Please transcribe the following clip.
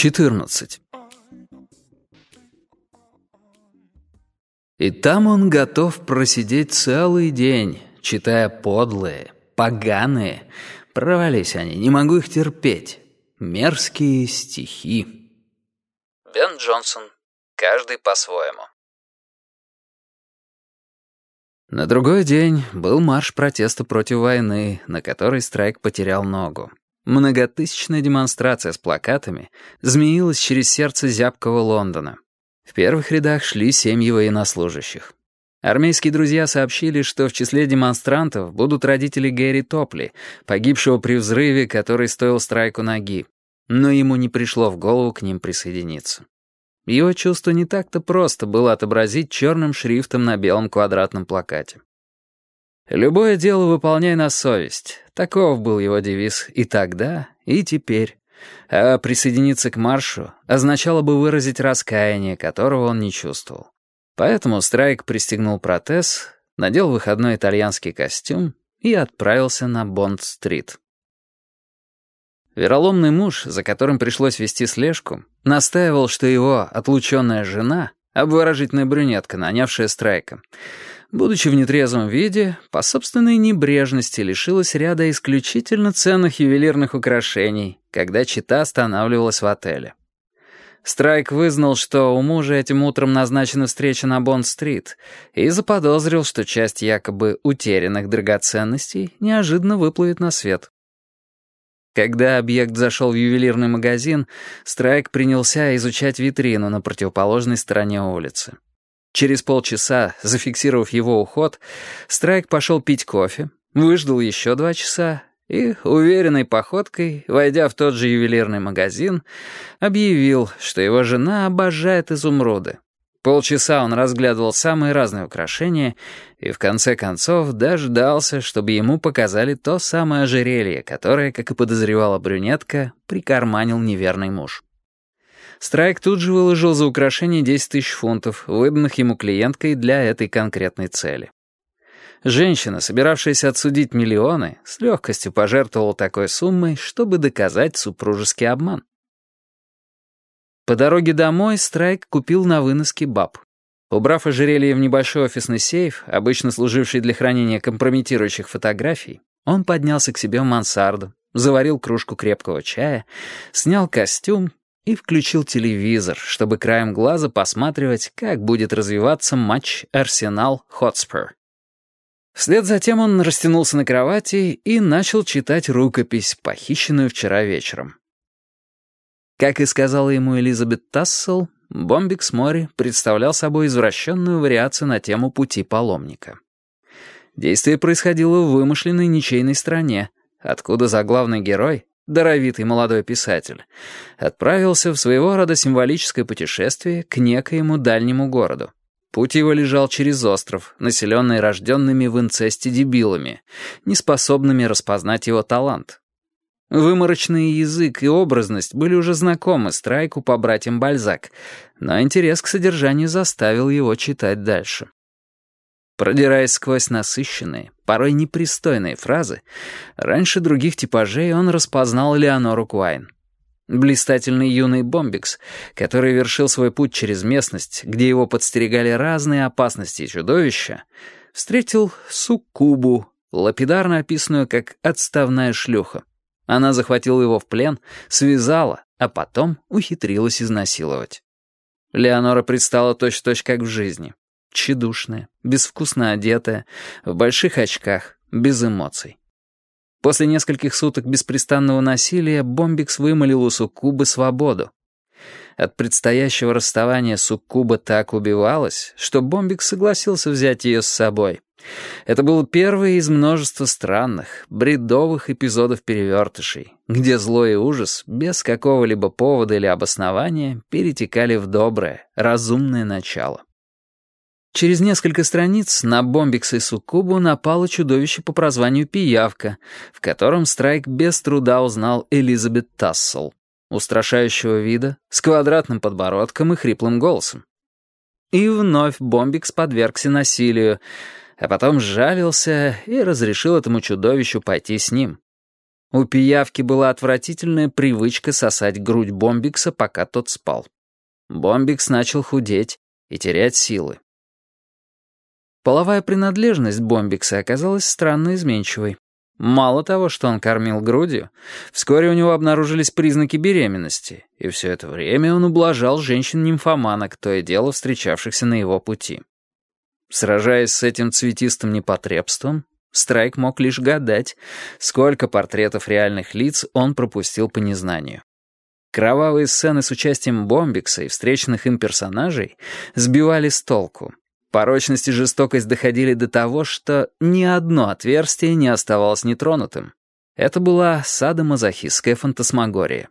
14. И там он готов просидеть целый день, читая подлые, поганые, провались они, не могу их терпеть, мерзкие стихи. Бен Джонсон. Каждый по-своему. На другой день был марш протеста против войны, на который Страйк потерял ногу. Многотысячная демонстрация с плакатами змеилась через сердце зябкого Лондона. В первых рядах шли семьи военнослужащих. Армейские друзья сообщили, что в числе демонстрантов будут родители Гэри Топли, погибшего при взрыве, который стоил страйку ноги. Но ему не пришло в голову к ним присоединиться. Его чувство не так-то просто было отобразить черным шрифтом на белом квадратном плакате. «Любое дело выполняй на совесть». Таков был его девиз и тогда, и теперь. А присоединиться к маршу означало бы выразить раскаяние, которого он не чувствовал. Поэтому Страйк пристегнул протез, надел выходной итальянский костюм и отправился на Бонд-стрит. Вероломный муж, за которым пришлось вести слежку, настаивал, что его отлученная жена, обворожительная брюнетка, нанявшая Страйка, будучи в нетрезвом виде, по собственной небрежности лишилась ряда исключительно ценных ювелирных украшений, когда чита останавливалась в отеле. Страйк вызнал, что у мужа этим утром назначена встреча на Бонд-стрит, и заподозрил, что часть якобы утерянных драгоценностей неожиданно выплывет на свет. Когда объект зашел в ювелирный магазин, Страйк принялся изучать витрину на противоположной стороне улицы. Через полчаса, зафиксировав его уход, Страйк пошел пить кофе, выждал еще два часа и, уверенной походкой, войдя в тот же ювелирный магазин, объявил, что его жена обожает изумруды. Полчаса он разглядывал самые разные украшения и, в конце концов, дождался, чтобы ему показали то самое ожерелье, которое, как и подозревала брюнетка, прикарманил неверный муж. Страйк тут же выложил за украшение 10 тысяч фунтов, выданных ему клиенткой для этой конкретной цели. Женщина, собиравшаяся отсудить миллионы, с легкостью пожертвовала такой суммой, чтобы доказать супружеский обман. По дороге домой Страйк купил на вынос кебаб. Убрав ожерелье в небольшой офисный сейф, обычно служивший для хранения компрометирующих фотографий, он поднялся к себе в мансарду, заварил кружку крепкого чая, снял костюм и включил телевизор, чтобы краем глаза посматривать, как будет развиваться матч «Арсенал-Хотспур». Вслед за тем он растянулся на кровати и начал читать рукопись, похищенную вчера вечером. Как и сказала ему Элизабет Тассел, Бомбикс Мори представлял собой извращенную вариацию на тему пути паломника. Действие происходило в вымышленной ничейной стране, откуда заглавный герой, даровитый молодой писатель, отправился в своего рода символическое путешествие к некоему дальнему городу. Путь его лежал через остров, населенный рожденными в инцесте дебилами, неспособными распознать его талант. Выморочный язык и образность были уже знакомы Страйку по братьям Бальзак, но интерес к содержанию заставил его читать дальше. Продираясь сквозь насыщенные, порой непристойные фразы, раньше других типажей он распознал Леонору Куайн. Блистательный юный Бомбикс, который вершил свой путь через местность, где его подстерегали разные опасности и чудовища, встретил Суккубу, лапидарно описанную как «отставная шлюха». Она захватила его в плен, связала, а потом ухитрилась изнасиловать. Леонора предстала точь-в-точь -точь как в жизни. Тщедушная, безвкусно одетая, в больших очках, без эмоций. После нескольких суток беспрестанного насилия Бомбикс вымолил у Суккубы свободу. От предстоящего расставания Суккуба так убивалась, что Бомбикс согласился взять ее с собой. Это был первый из множества странных, бредовых эпизодов перевертышей, где зло и ужас, без какого-либо повода или обоснования, перетекали в доброе, разумное начало. Через несколько страниц на Бомбикса и Суккубу напало чудовище по прозванию Пиявка, в котором Страйк без труда узнал Элизабет Тассел, устрашающего вида, с квадратным подбородком и хриплым голосом. И вновь Бомбикс подвергся насилию, а потом сжалился и разрешил этому чудовищу пойти с ним. У пиявки была отвратительная привычка сосать грудь Бомбикса, пока тот спал. Бомбикс начал худеть и терять силы. Половая принадлежность Бомбикса оказалась странно изменчивой. Мало того, что он кормил грудью, вскоре у него обнаружились признаки беременности, и все это время он ублажал женщин-нимфоманок, то и дело встречавшихся на его пути. Сражаясь с этим цветистым непотребством, Страйк мог лишь гадать, сколько портретов реальных лиц он пропустил по незнанию. Кровавые сцены с участием Бомбикса и встреченных им персонажей сбивали с толку. Порочность и жестокость доходили до того, что ни одно отверстие не оставалось нетронутым. Это была садомазохистская фантасмагория.